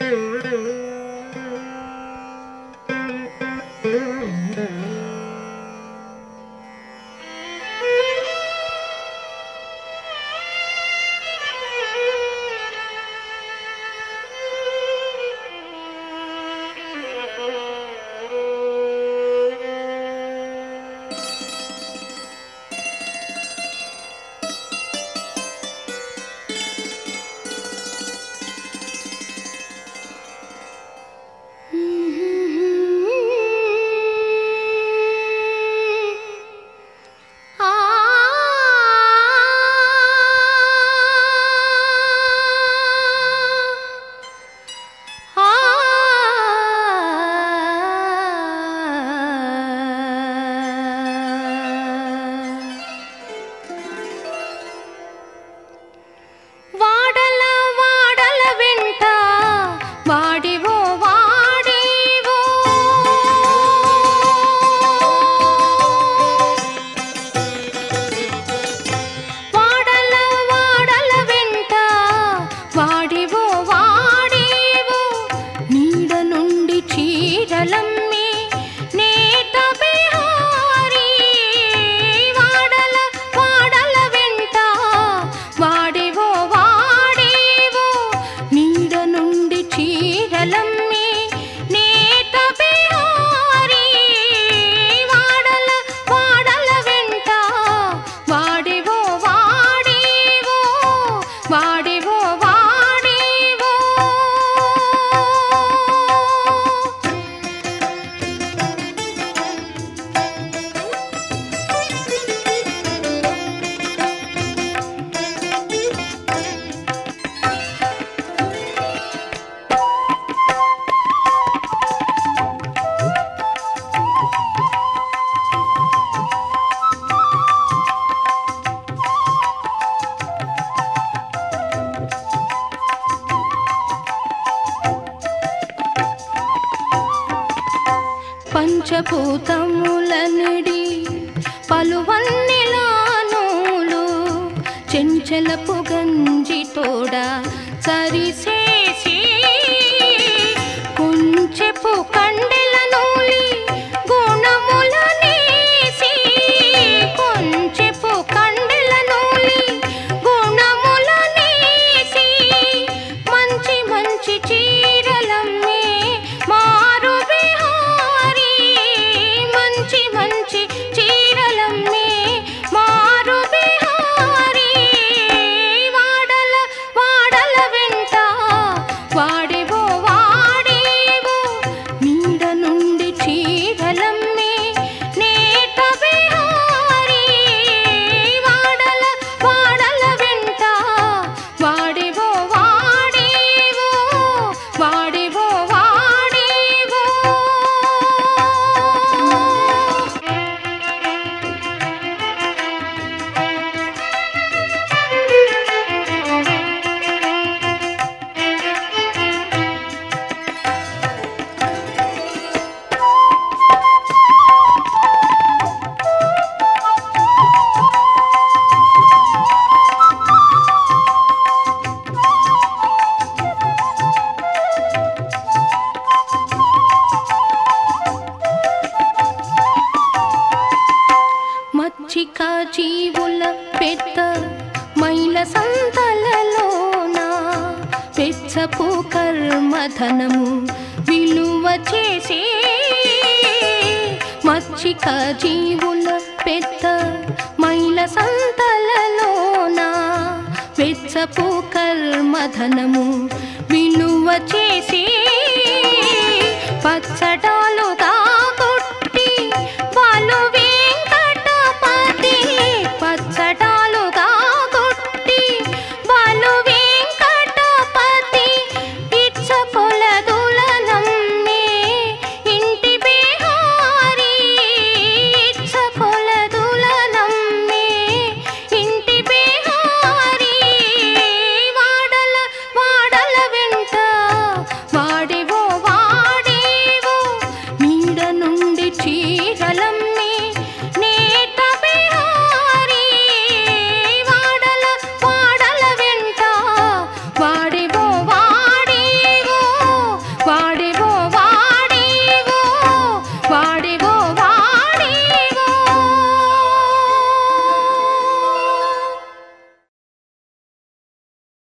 うん。పంచభూతములనుడి పలువన్నెలానూలు చెంచల పొగంజి తోడ సరిసేసి కొంచెపు చెట్ల సంతలలోన? పిచ్చపు కర్మధనము విలువ చేసే మచ్చిక జీవుల పెద్ద మైల సంతలలోన? పిచ్చపు కర్మధనము విలువ చేసే పచ్చడాలు